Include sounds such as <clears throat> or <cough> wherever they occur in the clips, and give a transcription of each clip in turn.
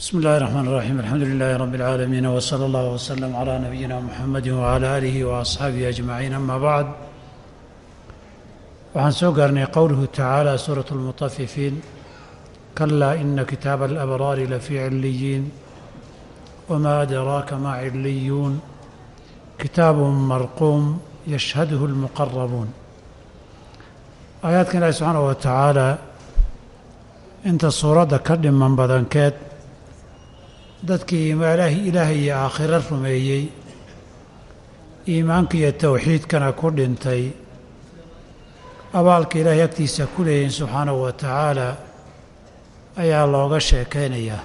بسم الله الرحمن الرحيم الحمد لله رب العالمين وصلى الله وسلم على نبينا محمد وعلى آله وأصحaabihi أجمعين أما بعد waxaan soo gaarnay qowluhu tacaalى suuraة الmuطafifiin kalaa ina kitaaba الأbraari lafii ciliyiin wma adraaka ma ciliyuun kitaabu marquum yashhadhu الmuqarabuun aayaadkan ilahi subxaanaه wa tacaala inta suuradda ka dhiman badankeed dadkii ilaahay iyo aakhiro rumeeyey iimaanka iyo towxiidkana ku dhintay. Abaalka ilaahay agtiisa ku leeyihiin subxaanahu wa tacaala ayaa looga sheekaynayaa.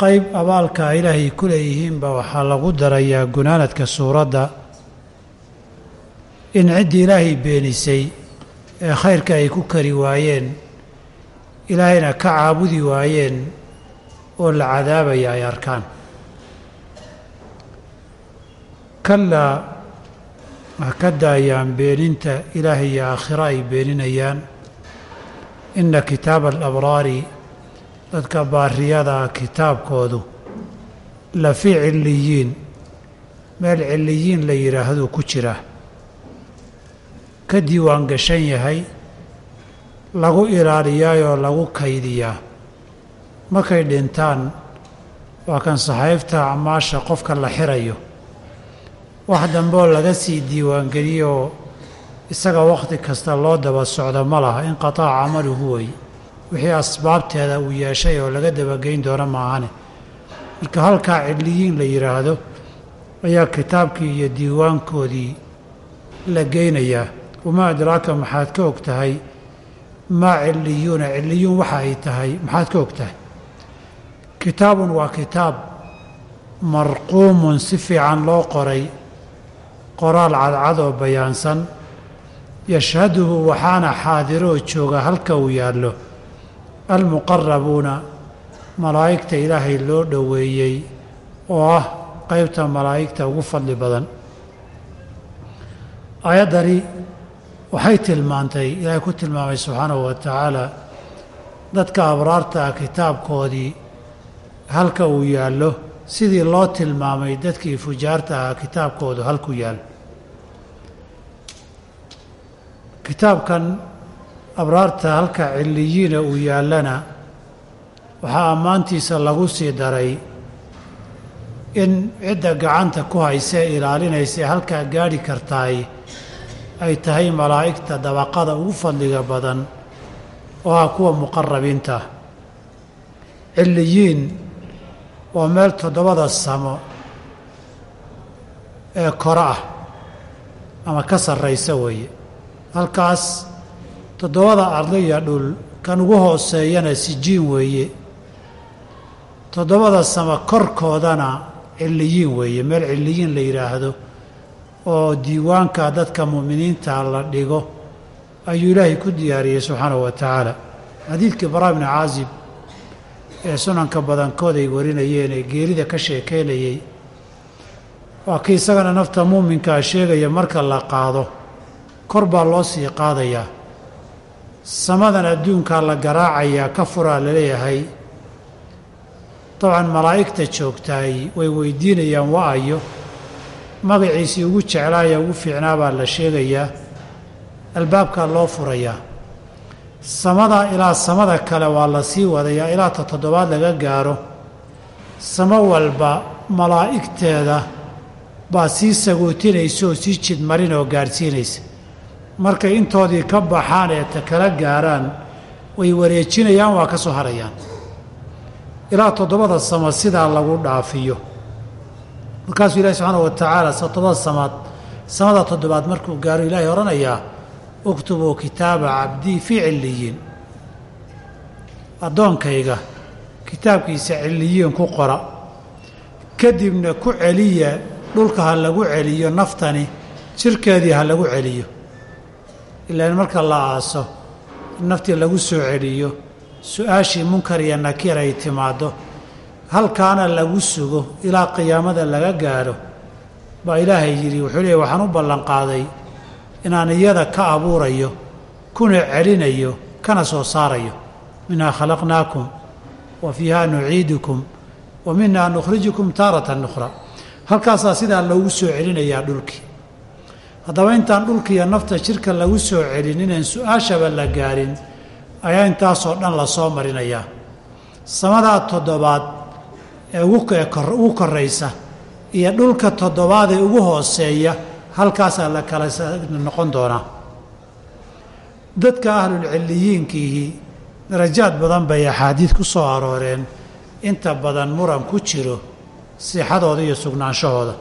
Qayb abaalka ilaahay ku leeyihiinba waxaa lagu darayaa gunaanadka suuradda in ciddii ilaahay beenisay ee khayrka ay ku kari waayeen ilaahayna ka caabudi waayeen oo la cadaabaya ay arkaan. Kalaa ha ka daayaan beeninta ilaahay iyo aakhiro ay beeninayaan. Inna kitaaba alabraari dadka baariyadaa kitaabkoodu la fii cilliyiin meel cilliyiin la yidhaahduu ku jira. Ka diiwaan gashan yahay lagu ilaaliyaayoo lagu kaydiyaa markay dhintaan? Waa kan saxaybta acmaasha qofka la xirayo. Wax dambeoo laga sii diiwaangeliyoo isaga wakhti kasta loo daba socdo ma laha. Inqataaca camaluhu wey wixii asbaabteeda uu yeeshay oo laga dabageyn doono maahane marka halkaa cidliyiin la yidhaahdo ayaa kitaabkii iyo diiwaankoodii la geynayaa. Wamaa adraaka maxaad ka og tahay maa ciliyuuna ciliyuun waxa ay tahay maxaad ka og tahay kitaabun waa kitaab marquumun si fiican loo qoray qoraal cadcad oo bayaansan. Yashhaduhu waxaana xaadiroo jooga halka uu yaallo. Almuqarabuuna malaa'igta ilaahay loo dhoweeyey oo ah qaybta malaa'igta ugu fadli badan. Aayaddani waxay tilmaantay ilaahay ku tilmaamay subxaanahu wa tacaala dadka abraarta ah kitaabkoodii halka uu yaallo sidii loo tilmaamay dadkii fujaarta ahaa kitaabkoodu halku yaallo kitaabkan abraarta halka cilliyiina uu yaallana waxaa ammaantiisa lagu sii daray in cidda gacanta ku haysee ilaalinaysa halkaa gaadhi kartaay ay tahay malaa'igta dabaqada ugu fadliga badan oo ah kuwa muqarabiinta cilliyiin waa meel toddobada samo ee kore ah ama ka sarraysa weeye. Halkaas toddobada ardaya dhul kan ugu hooseeyana sijiin weeye. Toddobada samo korkoodana cilliyiin weeye meel cilliyiin la yidhaahdo oo diiwaanka dadka mu'miniinta la dhigo ayuu ilaahay ku diyaariyey subxaanahu wa tacaala xadiidkii baraa bni caazib ee sunanka badankood ay warinayeen ee geerida ka sheekaynayey waa kii isagana nafta muuminkaa sheegaya marka la qaado. Kor baa loo sii qaadayaa. Samadan adduunkaa la garaacayaa ka furaa la leeyahay dabcan malaa'igta joogtaay way weydiinayaan wa-ayo magaciisii ugu jeclaaya ugu fiicnaa baa la sheegayaa. Albaabkaa loo furayaa samada ilaa samada kale waa la sii wadayaa ilaa ta toddobaad laga gaaro. Samo walba malaa'igteeda baa sii sagootinaysa oo sii jidmarin oo gaadhsiinaysa markay intoodii ka baxaan ee ta kala gaaraan way wareejinayaan waa ka soo harayaan. Ilaa toddobada samo sidaa lagu dhaafiyo. Markaasuu ilahi subxaana wa tacaala toddobada samaad samada toddobaad markuu gaaro ilaahay odhanayaa uktubuu kitaaba cabdii fii cilliyiin addoonkayga kitaabkiisa cilliyiin ku qora. Kadibna ku celiya dhulka ha lagu celiyo naftani jirkeedii ha lagu celiyo. Ilaan marka la aaso naftii lagu soo celiyo su'aashii munkar iyo nakir ay timaaddo halkaana lagu sugo ilaa qiyaamada laga gaadho baa ilaahay yidhi wuxuu leeyay waxaan u ballanqaaday inaan iyada ka abuurayo kuna celinayo kana soo saarayo. Minhaa khalaqnaakum wa fiiha nuciidukum wa minhaa nukhrijukum taaratan ukhra. Halkaasaa sidaa loogu soo celinayaa dhulkii haddaba intaan dhulkiiyo nafta jirka lagu soo celin inaan su'aashaba la gaarin ayaa intaasoo dhan la soo marinayaa. Samadaa toddobaad ee ugu koraysa iyo dhulka toddobaad ee ugu hooseeya halkaasaa la kala noqon doonaa dadka ahlulcilliyiinkiihi darajaad badan bay axaadiid ku soo arooreen. Inta badan muran ku jiro sixadooda iyo sugnaanshahooda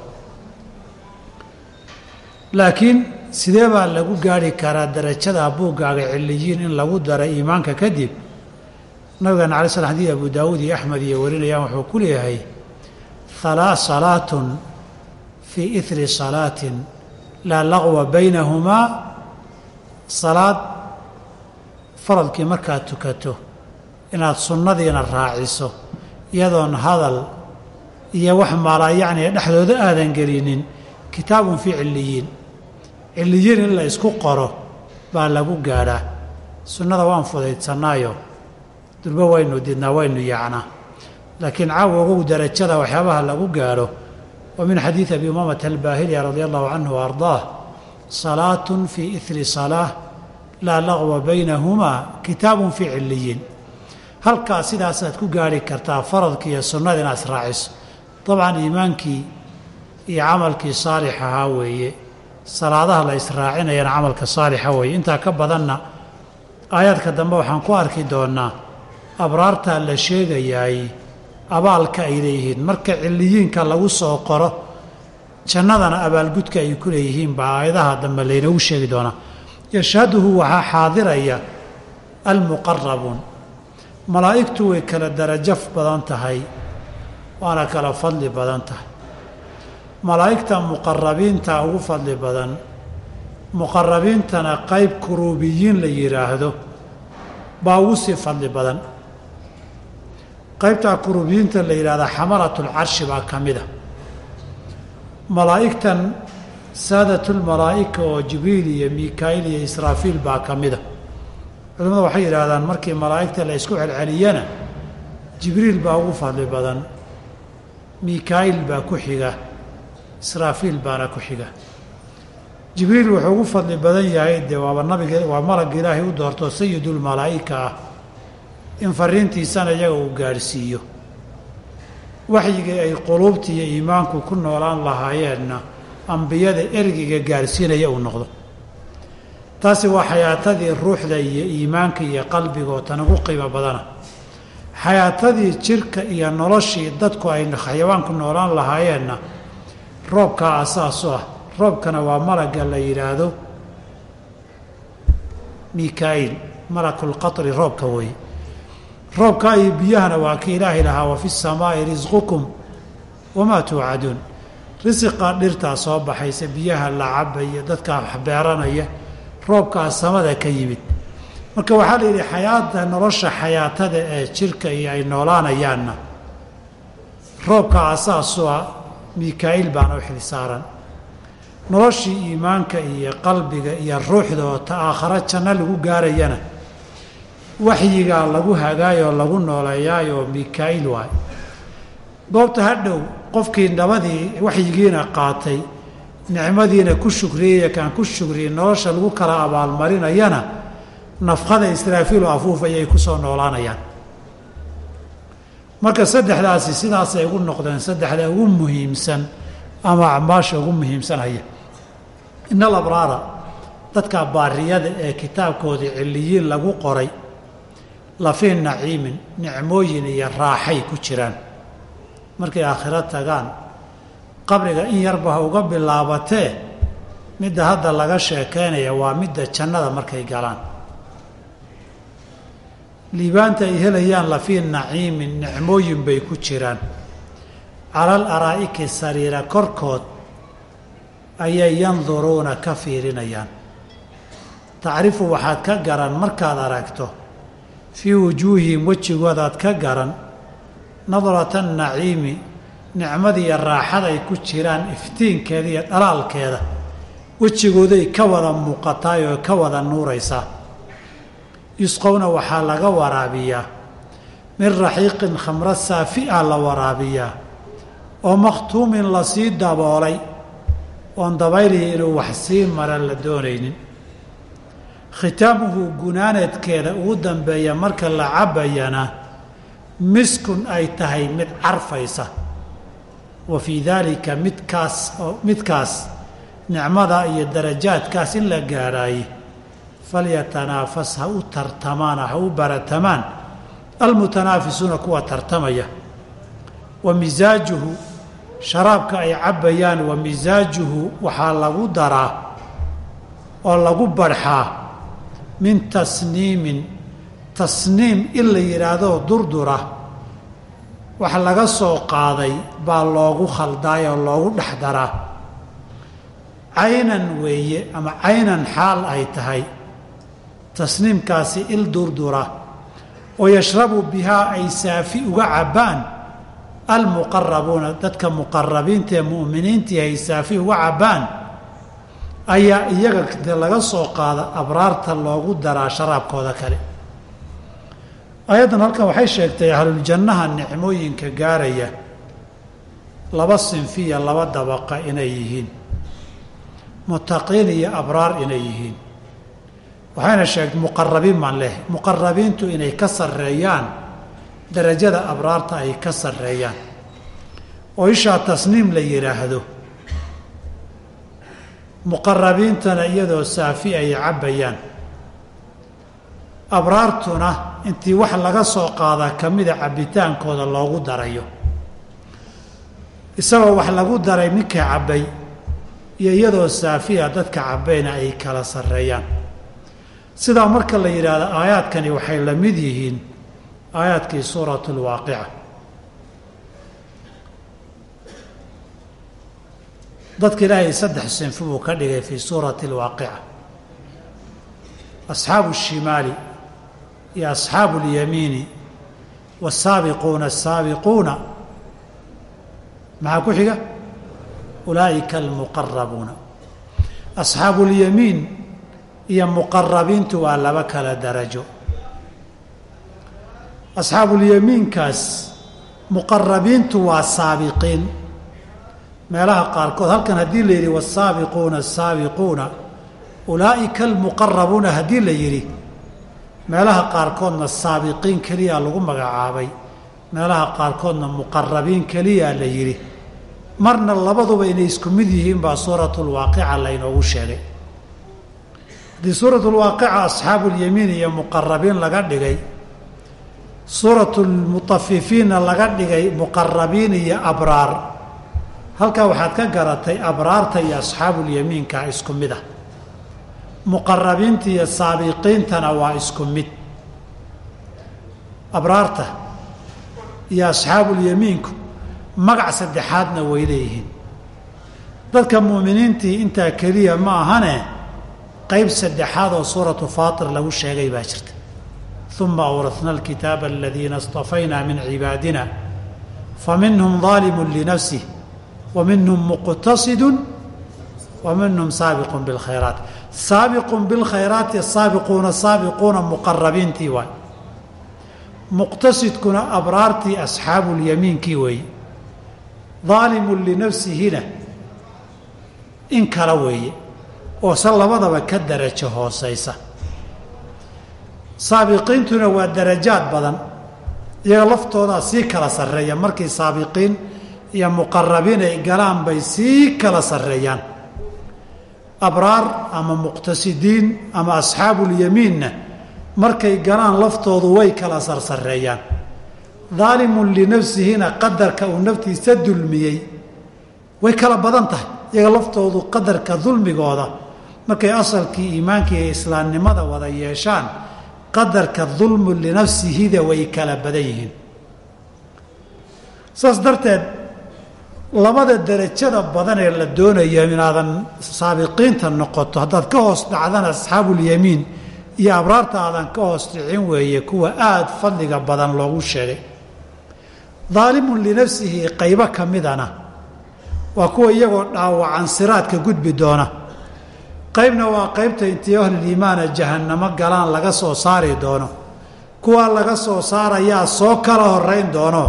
laakiin sidee baa lagu gaari karaa darajada buuggaaga cilliyiin in lagu dara iimaanka kadib nabigeena alay slam xadii abu daawuud iyo axmed iyo warinayaan wuxuu ku leeyahay halaa salaatun fii ihri salaatin laa laqwa baynahumaa salaad faradkii markaad tukato inaad sunnadiina raaciso iyadoon hadal iyo wax maalaayacniga dhexdooda aadan gelinin kitaabun fii cilliyiin. Cilliyiin in la isku qoro baa lagu gaadhaa sunnada waan fudaydsanaayo durbo waynu didnaa waynu yaacnaa. Laakiin caawa ogow darajada waxyaabaha lagu gaadho xadiidi abi umaamata albaahiliya radia allahu canhu wa ardaah salaatun fii ihri salaah laa laqwa baynahumaa kitaabun fii cilliyiin halkaa sidaasaad ku gaarhi kartaa faradkii iyo sunnada inaad israaciso dabcan iimaankii iyo camalkii saalix ahaa weeye salaadaha la israacinayana camalka saalixa weeye intaa ka badanna aayaadka dambe waxaan ku arki doonnaa abraartaa la sheegayaay abaalka ay leeyihiin. Marka cilliyiinka lagu soo qoro jannadana abaalgudka ay ku leeyihiin baa aayadaha dambe laynagu sheegi doonaa. Yashhaduhu waxaa xaadiraya almuqarabuun malaa'igtu way kala darajo badan tahay waana kala fadli badan tahay. Malaa'igta muqarabiinta ugu fadli badan muqarabiintana qayb kuruubiyiin la yidhaahdo baa ugu sii fadli badan qaybtaa kuruubiyiinta la yidhahdaa xamalatlcarshi baa ka mida malaa'igtan saadatulmalaa'ika oo jibriil iyo miikaa'il iyo israafiil baa ka mida culimmadu waxay yidhaahdaan markii malaa'igta la isku celceliyana jibriil baa ugu fadli badan miikaa'il baa ku xiga israafiil baana ku xiga. Jibriil wuxuu ugu fadli badan yahay dee waaba nabiga waa malagga ilaahay u doorto sayidulmalaa'ika ah in fariintiisana iyaga uu gaadhsiiyo. Waxyigii ay quluubta iyo iimaanku ku noolaan lahaayeenna ambiyada ergiga gaadhsiinaya uu noqdo. Taasi waa xayaatadii ruuxda iyo iimaanka iyo qalbigoo tan ugu qiimo badana. Xayaatadii jirka iyo noloshii dadku ay xayawaanku noolaan lahaayeenna roobkaa asaasu ah. Roobkana waa malagga la yidhaahdo miikaa'il malakulqatri roobka weeye roobkaa iyo biyahana waa ka ilaahay lahaa wa fi samaa'i risqukum wamaa tuucaduun. Risiqaa dhirtaa soo baxaysa biyaha la cabaya dadkaa beeranaya roobkaa samada ka yimid. Marka waxaa la yidhi xayaata nolosha xayaatada ee jirka iyo ay noolaanayaanna roobka asaasu ah miikaa'il baana u xil saaran. Noloshii iimaanka iyo qalbiga iyo ruuxda oo ta aakharo janno lagu gaarayana waxyigaa lagu hagaayoo lagu nooleeyaayoo miikaa'il waay. Goobta hadhow qofkii nabadii waxyigiina qaatay nicmadiina ku shukriyaya kaan ku shukriyin nolosha lagu kala abaalmarinayana nafqada israafiilu afuuf ayay ku soo noolaanayaan. Marka saddexdaasi sidaasay ugu noqdeen saddexda ugu muhiimsan ama acmaasha ugu muhiimsanaya in al abraara dadka baariyada ee kitaabkoodii cilliyiin lagu qoray lafii naciimin nicmooyin iyo raaxay ku jiraan. Markay aakhiro tagaan qabriga in yarba ha uga bilaabatee midda hadda laga sheekeynaya waa midda jannada markay galaan. Liibaanta ay helayaan lafii naciimin nicmooyin bay ku jiraan. Calal araa'iki sariira korkood ayay yanduruuna ka fiirinayaan. Tacrifu waxaad ka garan markaad aragto fii wujuuhihim wejigoodaad ka garan nadrata naciimi nicmadiiyo raaxaday ku jiraan iftiinkeeda iyo dhalaalkeeda wejigooday ka wada muuqataay oo ka wada nuuraysaa. Yusqowna waxaa laga waraabiyaa min raxiiqin khamro saafi'a la waraabiyaa oo makhtuumin la sii daboolay oon dabayliya inuu wax sii mara la doonaynin khitaamuhu gunaaneedkeeda ugu dambeeya marka la cabbayana miskun ay tahay mid carfaysa. Wa fii daalika midkaas midkaas nicmada iyo darajaadkaas in la gaadhaaye falyatanaafas ha u tartamaan ha u baratamaan. Almutanaafisuuna kuwa tartamaya. Wa misaajuhu sharaabka ay cabbayaan wa misaajuhu waxaa lagu daraa oo lagu barxaa min tasniimin tasniim in la yidhaahdo durdura wax laga soo qaaday baa loogu khaldaay oo loogu dhex daraa caynan weeye ama caynan xaal ay tahay tasniimkaasi il durdura. Oo yashrabu bihaa ay saafi uga cabbaan almuqarabuuna dadka muqarabiinta ee mu'miniintii ay saafi uga cabbaan ayaa iyaga de laga soo qaada abraarta loogu daraa sharaabkooda kale. Ayaddan halkan waxay sheegtay ahluljannaha nicmooyinka gaaraya laba sinfiya laba dabaqa inay yihiin. Mutaqiin iyo abraar inay yihiin. Waxayna sheegtay muqarabiin baan leh. Muqarabiintu inay ka sarreeyaan darajada abraarta ay ka sarreeyaan. Oo ishaa tasniim la yidhaahdo muqarabiintana iyadoo saafi ay cabbayaan. Abraartuna intii wax laga soo qaadaa ka mida cabbitaankooda loogu darayo. Isagoo wax lagu daray ninka cabbay iyo iyadoo saafiya dadka cabbayna ay kala sarreeyaan. Sidaa marka la yidhaahdo aayaadkani waxay la mid yihiin aayaadkii suuratu lwaaqica dadka ilaahay saddex sinfi buu ka dhigay fii suurati alwaaqica. Asxaabu shimaali iyo asxaabu اlyamiini waasaabiquuna asaabiquuna maxaa ku xiga? Ulaa'ika almuqarabuuna asxaabu اlyamiin iyo muqarabiintu waa laba kala darajo. Asxaabulyamiinkaas muqarabiintu waa saabiqiin meelaha qaarkood halkan haddii la yidhi wasaabiquuna asaabiquuna ulaa'ika almuqarabuuna haddii la yidhi meelaha qaarkoodna saabiqiin keliyaa lagu magacaabay meelaha qaarkoodna muqarabiin keliyaa la yidhi marna labaduba inay isku mid yihiin baa suuratulwaaqica laynoogu sheegay. Haddii suuratulwaaqica asxaabuulyamiin iyo muqarabiin laga dhigay suuratulmutafifiinna laga dhigay muqarabiin iyo abraar halkaa waxaad ka garatay abraarta iyo asxaabuulyamiinka isku mid ah. Muqarabiinta iyo saabiqiintana waa isku mid. Abraarta iyo asxaabuulyamiinku magac saddexaadna way leeyihiin. Dadka mu'miniintii intaa keliya ma ahane qayb saddexaad oo suuratu faatir lagu sheegay baa jirta. Uma awrasna alkitaaba aladiina اstafaynaa min cibaadina faminhum ظaalimu linafsih wa minhum muqtasidu wa minhum saabiqun biاlkhayraat saabiqun bilkhayraati saabiquuna saabiquuna muqarabiintii waay muqtasidkuna abraartii asxaabuulyamiinkii weeye daalimun linafsihina in kala weeye oo se labadaba ka darajo hoosaysa saabiqiintuna waa darajaad badan iyaga laftoodaa sii kala sarreeya markii saabiqiin iyo muqarabiin ay galaan bay sii kala sarreeyaan. Abraar ama muqtasidiin ama asxaabuulyamiinna markay galaan laftoodu way kala sarsareeyaan daalimun linafsihina qadarka uu naftiisa dulmiyey. Way kala badan tahay iyaga laftoodu qadarka dulmigooda. Markay asalkii iimaankii ee islaamnimada wada yeeshaan qadarka dulmu linafsihida way kala badan yihiin. Saas darteed labada derajada badan ee la doonayo inaadan saabiqiinta noqoto haddaad ka hoos dhacdana asxaabuulyamiin iyo abraarta aadan ka hoos dhicin weeye kuwa aada fadliga badan loogu sheegay. Daalimun linafsihi qaybo ka midana waa kuwa iyagoo dhaawacan siraadka gudbi doona. Qaybna waa qaybta intii ahliliimaana jahannamo galaan laga soo saari doono. Kuwaa laga soo saarayaa soo kala horeyn doono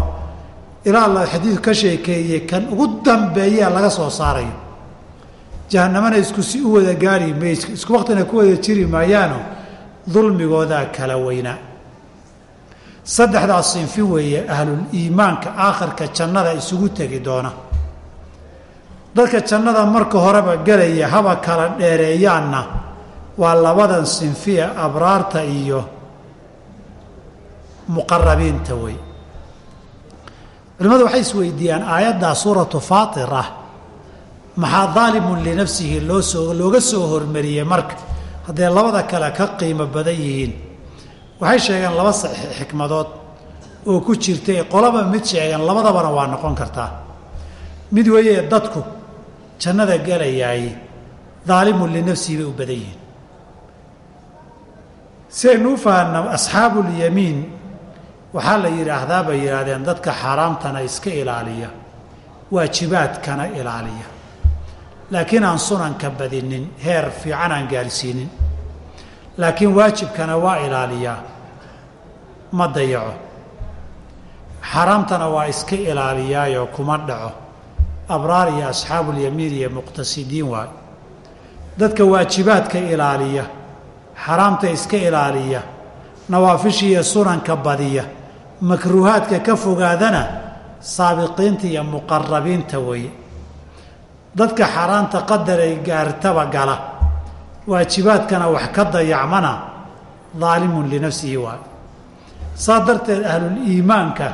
ilaa la xadiidku ka sheekeeyey kan ugu dambeeyaa laga soo saarayo. Jahanamana isku si u wada gaari mays isku waktina ku wada jiri maayaano dulmigoodaa kala weynaa saddexdaas sinfi weeye ahlul iimaanka aakhirka jannada isugu tegi doona. Dadka jannada marka horeba gelaya haba kala dheereeyaanna waa labadan sinfiya abraarta iyo muqarabiinta wey culimmadu waxay isweydiiyaan aayaddaa suuratu faatir ah maxaa daalimun linafsihi loo soo looga soo hormariyey marka? Hadday labada kale ka qiimo badan yihiin. Waxay sheegeen laba xikmadood oo ku jirtay qolaba mid sheegeen labadabana waa noqon kartaa. Mid weeye dadku jannada gelayaay daalimun linafsihi bay u badan yihiin. Si aynu u fahanna asxaabuulyamiin waxaa la yidhaahdaa bay yidhaahdeen dadka xaaraamtana iska ilaaliya waajibaadkana ilaaliya. Laakiin aan sunanka badinin heer fiican aan gaarsiinin laakiin waajibkana waa ilaaliyaa ma dayaco. Xaaraamtana waa iska ilaaliyaayo kuma dhaco. Abraar iyo asxaabuulyamiin iyo muqtasidiin waayo dadka waajibaadka ilaaliya xaraamta iska ilaaliya nawaafisha iyo sunanka badiya makruuhaadka ka fogaadana saabiqiinta iyo muqarabiinta weeye. Dadka xaaraanta qadaray gaartaba gala. Waajibaadkana wax ka dayacmana daalimun linafsihi waayo. Saa darteed ahluliimaanka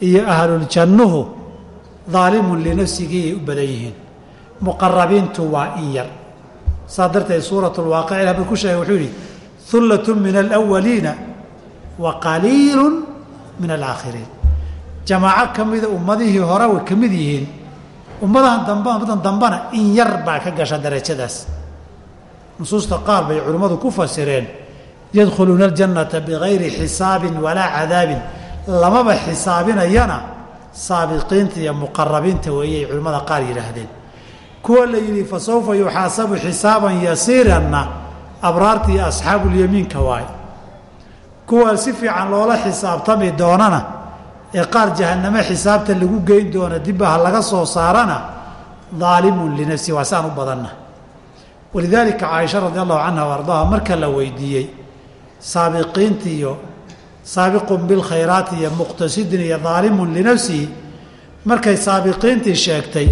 iyo ahluljannuhu daalimun linafsigiyay u badan yihiin. Muqarabiintu waa in yar. Saa darteed suurat lwaaqic ilah buu ku sheegay wuxuu yidhi hullat min alawaliina wa qaliilu min alaakhiriin jamaaco ka mida ummadihii hore way ka mid yihiin ummadahan dambe ummadan dambena in yar baa ka gasha darajadaas nusuusta qaar bay culimmadu ku fasireen yadkhuluuna aljannata bigayri xisaabin walaa cadaabin lamaba xisaabinayana saabiqiinta iyo muqarabiinta weeyay culimmada qaar yidhaahdeen kuwa la yidhi fa sawfa yuxaasabu xisaaban yasiiranna abraarta iyo asxaabuulyamiinka waaye kuwa si fiican loola xisaabtami doonana ee qaar jahaname xisaabta lagu geyn doona dibbaha laga soo saarana daalimun linafsi waa saan u badanna. Walidaalika caaisha radi allahu canha o marka la weydiiyey saabiqiinta iyo saabiqun bilkhayraati iyo muqtasidin iyo daalimun linafsihi markay saabiqiintii sheegtay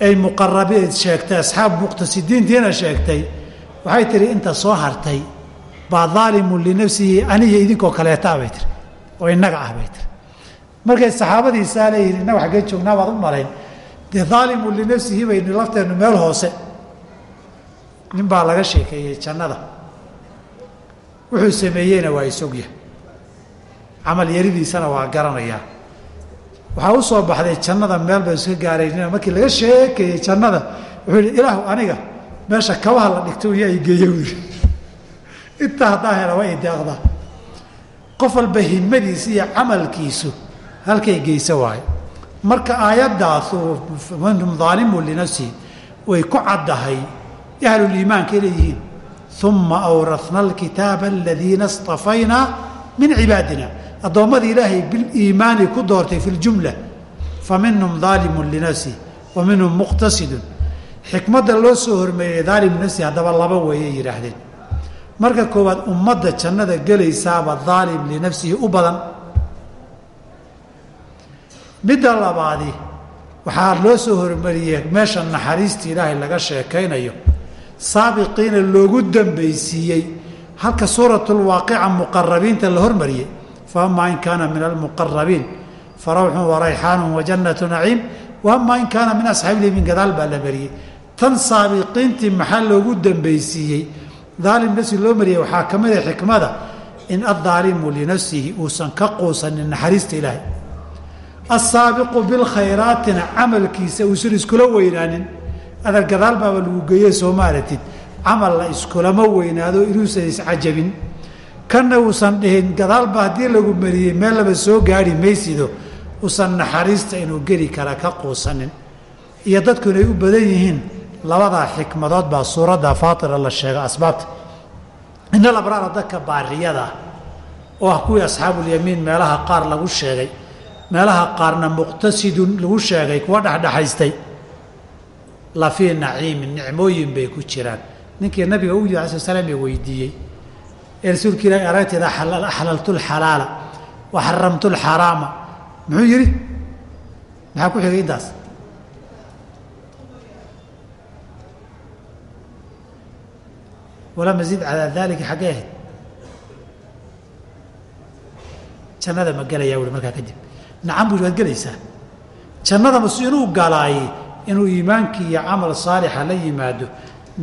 ay muqarabiin sheegtay asxaab muqtasidiintiina sheegtay waxay tihi inta soo hartay baa daalimun linafsihi aniyo idinkoo kaleetaa bay tiri oo innaga ah bay tiri. Markay saxaabadiisaa leeyihiin innaga xaggee joognaa baad u malayn. Dee daalimun linafsihi baynu lafteennu meel hoose. Nin baa laga sheekeeyey jannada. Wuxuu sameeyeyna waa isogya camal yaridiisana waa garanayaa. Waxaa u baxday jannada meel bay iska gaaraynina markii laga sheekeeyey jannada wuxuu yidhi ilaahu aniga meesha kabaha la dhigto iyo ay geeyo u intaa haddaa hela waa i deeqdaa qof walba himadiisa iyo camalkiisu halkay geysa waayo. Marka aayadaasu minhum daalimun linafsihi way ku caddahay ahluliimaanka leeyihiin uma awrafna alkitaaba aladiina اstafaynaa min cibaadina. Addoommadii ilaahay biliimaani ku doortay fi ljumla fa minhum daalimun linafsih wa minhum muqtasidun. Xikmadda loo soo hormeeyey daalimu nafsi haddaba laba weeyay yidhaahdeen marka koowaad ummadda jannada gelaysaaba daalim linafsihi u badan. Midda labaadi waxaa loo soo hormariyey meesha naxariista ilaahay laga sheekaynayo. Saabiqiina loogu dambaysiiyey. Halka suuratulwaaqica muqarabiinta la hormariyey. Fa amaa in kaana min almuqarabiin fa rawxun warayxaanun wa jannatu naciim wa amaa in kaana min asxaabi lyamiin gadaal baa la mariyey. Tan saabiqiintii maxaa loogu dambaysiiyey daalim nafsi loo mariyey waxaa ka mid a xikmada in addaalimu linafsihi uusan ka quusanin naxariista ilaahay. Assaabiqu bilkhayraatina camalkiisa uusan iskula weynaanin. Adar gadaal baaba lagu geeye soo maaratid camal la iskulama weynaado inuusan iscajabin. Kanna uusan dhihin gadaalba haddii lagu mariyey meel laba soo gaari maysido uusan naxariista inuu geli kara ka quusanin. Iyo dadku inay u badan yihiin labadaa xikmadood baa suuradda faatira la sheega asbaabta. Inal abraara dadka baariyada oo ah kuwii asxaabulyamiin meelaha qaar lagu sheegay meelaha qaarna muqtasidun lagu sheegay kuwa dhexdhexaystay la fii naciimin nicmooyin bay ku jiraan. Ninkii nabiga u yiri ala sl slam ee weydiiyey ee rasuulka ilahi aragteeda axlaltu lxalaala wa xaramtu lxaraama muxuu yidhi? Maxaa ku xigay intaas walaa masiid calaa daalika xaggee ahayd jannada ma gelayaa wuhi markaa kadib nacam buu waad gelaysaa jannada masu inuu galaaye inuu iimaankii iyo camal saalixa la yimaado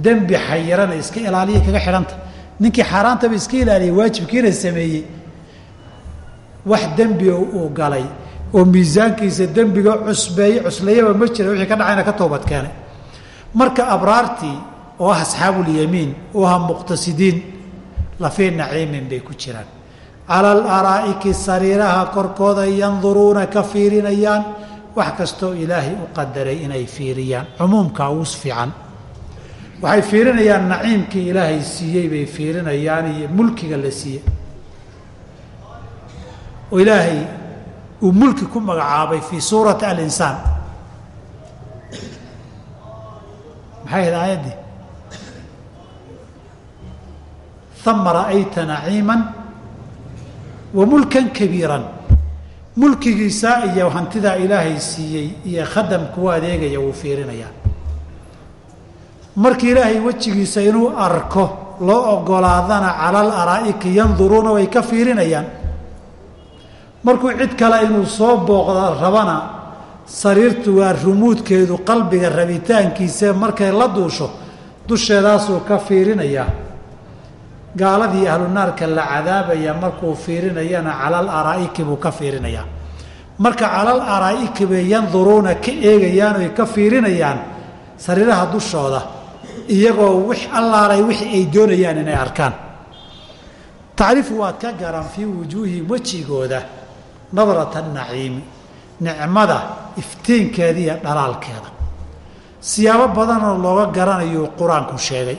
dembi xayirana iska ilaaliya kaga xidhanta ninkii xaaraantaba iska ilaaliyay waajibkiina sameeyey wax dembiga uu galay oo miisaankiisa dembiga cusbeeye cusleeyaba ma jira wixii ka dhacayna ka toobad keenay marka abraartii oo ah asxaabuulyamiin oo ah muqtasidiin lafii naciimin bay ku jiraan. Cala alaraa'iki sariiraha korkooda yanduruuna ka fiirinayaan wax kastoo ilaahay u qadaray inay fiiriyaan. Cumuumka uus fiican. Waxay fiirinayaan naciimkii ilaahay siiyey bay fiirinayaan iyo mulkiga la siiyey. Oo ilaahay uu mulki ku magacaabay fii suurati alinsaan. Maxay ahayd aayaddii ama ra'ayta naciima wa mulkan kabiiran. Mulkigiisa iyo hantidaa ilaahay siiyey iyo khadamku u adeegaya wuu fiirinayaa markii ilaahay wejigiisa inuu arko loo ogolaadana cala alaraa'iki yanduruuna way ka fiirinayaan. Markuu cid kale inuu soo booqda rabana sariirtu waa rumuudkeedu qalbiga rabitaankiisa markay la duusho dusheedaasuu ka fiirinayaa gaaladii ahlunaarka la cadaabaya markuu fiirinayana calal araa'iki buu ka fiirinayaa marka calal araa'iki bay yanduruuna ka eegayaan oy ka fiirinayaan sariiraha dushooda iyagoo wix allaalay wixii ay doonayaan inay arkaan. Tacriifu waad ka garan fii wujuuhihim wejigooda nadrata naciimi nicmada iftiinkeeda iyo dhalaalkeeda. Siyaabo badanoo looga garanayuu qur'aanku sheegay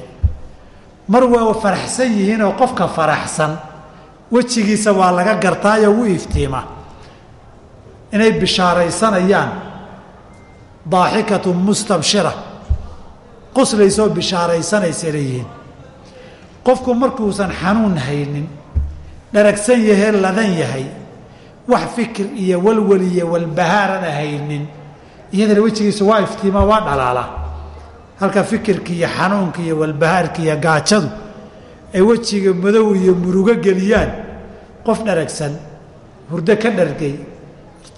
mar waa faraxsan yihiinoo qofka faraxsan wejigiisa waa laga gartaayo wuu iftiimaa inay bishaaraysanayaan daaxikatu mustabshira qoslaysoo bishaaraysanaysa leeyihiin qofku markuusan xanuun haynin dharagsan yahee ladan yahay wax fikir iyo walwal iyo walbahaarana haynin iyadana wejigiisa waa iftiimaa waa dhalaalaa halka fikirka iyo xanuunka iyo walbahaarka iyo gaajadu ay wejiga madow iyo murugo geliyaan. Qof dharagsan hurdo ka dhargay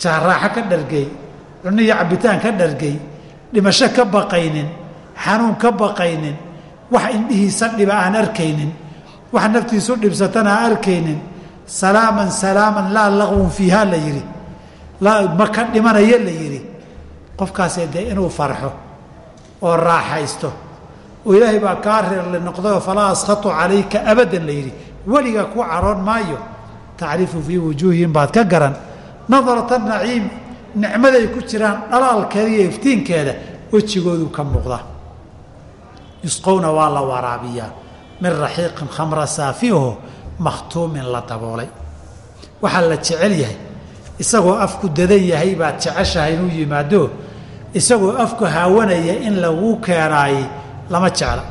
raaxo ka dhargay cunno iyo cabitaan ka dhargay dhimasho ka baqaynin xanuun ka baqaynin wax indhihiisa dhiba aan arkaynin wax naftiisu dhibsatana aan arkaynin salaaman salaaman laa laqwun fiiha la yidhi ma ka dhimanayo la yidhi. Qofkaasee dee inuu farxo oo raaxaysto. Oo ilaahay baa kaa reerle noqdayoo falaa askhatu calayka abadan la yidhi. Weliga ku caroon maayo. Tacrifu fii wujuuhihim baad ka garan. Nadarata naciimi nicmaday ku jiraan dhalaalkeeda iyo iftiinkeeda wejigoodu ka muuqda. Yusqowna waa la waraabiyaa. Min raxiiqin khamra saafiho makhtuumin la daboolay. Waxaa la jecel yahay. Isagoo afku dadan yahay baad jeceshahay inuu yimaado isagoo afku haawanaya in lagu keenaay lama jecla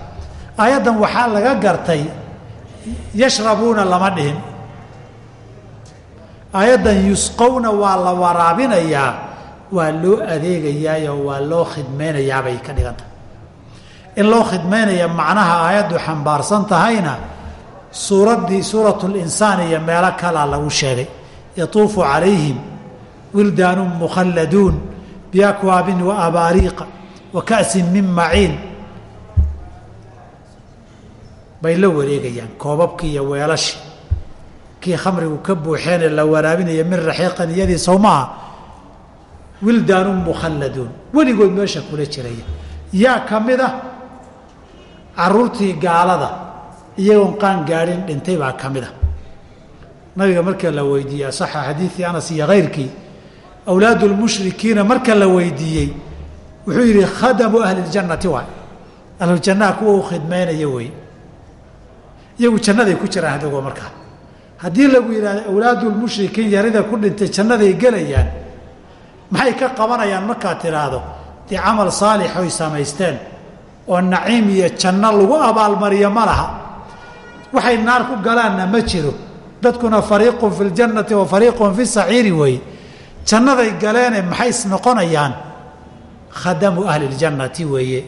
aayaddan waxaa laga gartay yashrabuuna lama dhihin. Aayaddan yusqowna waa la waraabinayaa waa loo adeegayaayoo waa loo khidmaynayaabay ka dhigantah in loo khidmaynaya macnaha aayaddu xambaarsan tahayna suuraddii suuratu linsaan iyo meelo kalaa lagu sheegay. Yatuufu calayhim wildaanun mukhalladuun biakwaabin wa abaariiqa wa ka'sin min maciin. Bay la wareegayaan koobabkii iyo weelashii. Kii khamrigu ka buuxeenee la waraabinaya min raxiiqan iyadii sow maaha wildaanun mukhalladuun. Weligood meesha kula jiraya. Yaa ka mid ah caruurtii gaalada iyagoon qaan gaadhin dhintay baa ka mid a nabiga marka la weydiiyey asaxa xadiidii anas iyo kayrkii awlaadu lmushrikiina marka la weydiiyey wuxuu yidhi khadamu ahli ljannati waay. Ahlujannaha kuwa u khidmaynaya wey iyagu jannaday ku jiraan adigoo markaa. Haddii lagu yidhahdo awlaadulmushrikiin yarida ku dhintay jannaday gelayaan maxay ka qabanayaan markaad tidhaahdo dee camal saalix oy samaysteen oo naciim iyo janno lagu abaalmariyo ma laha. Waxay naar ku galaanna ma jiro. Dadkuna fariiqun fi ljannati wa fariiqun fi saciiri weeye jannaday galeene maxay isnoqonayaan khadamu ahli ljannati weeye.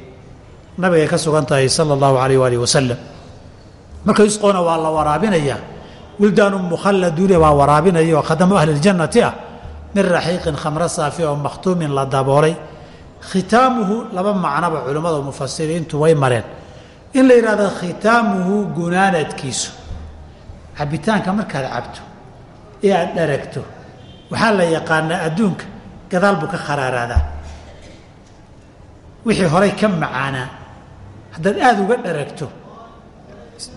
Nabigay ka sugan tahay sala allahu alayh waalih wasalam marka isqoona waa la waraabinayaa wildaanu mukhalladuune waa waraabinaya oo khadamu ahli ljannati ah. Min raxiiqin khamro saafi oo makhtuumin la daboolay khitaamuhu laba macnoba culimmada mufasiriintu way mareen. In la yidhahdo khitaamuhu gunaanadkiisu. Cabitaanka markaad cabto ee aad dharagto waxaa la yaqaanaa adduunka gadaal buu ka kharaaraadaa. Wixii horay ka macaanaa haddaad aada uga dharagto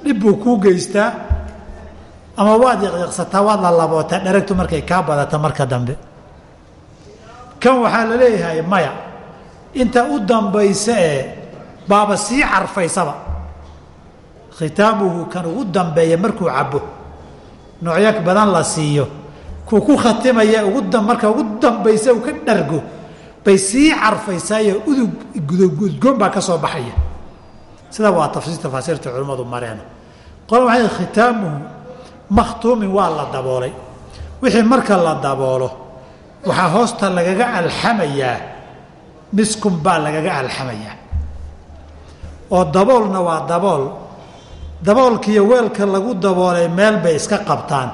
dhib buu kuu geystaa ama waad yaqyaqsataa waad lalabootaa dharagtu markay kaa badata marka dambe. Kan waxaa la leeyahay maya inta u dambaysa ee baaba sii carfaysaba khitaamuhu kan ugu dambeeya markuu cabo noocyo badan la siiyo kuu ku khatimaya ugu marka ugu dambaysa uu ka dhargo bay sii carfaysaayo udug gudgoon baa ka soo baxaya. Sidaa waa tafsiir tafaasiirta culimmadu mareen qole waxay khitaamuhu makhtuumin waa la daboolay. Wixii marka la daboolo waxaa hoosta lagaga alxamayaa miskun baa lagaga alxamayaa oo daboolna waa dabool. Daboolkiiyo weelka lagu daboolay meel bay iska qabtaan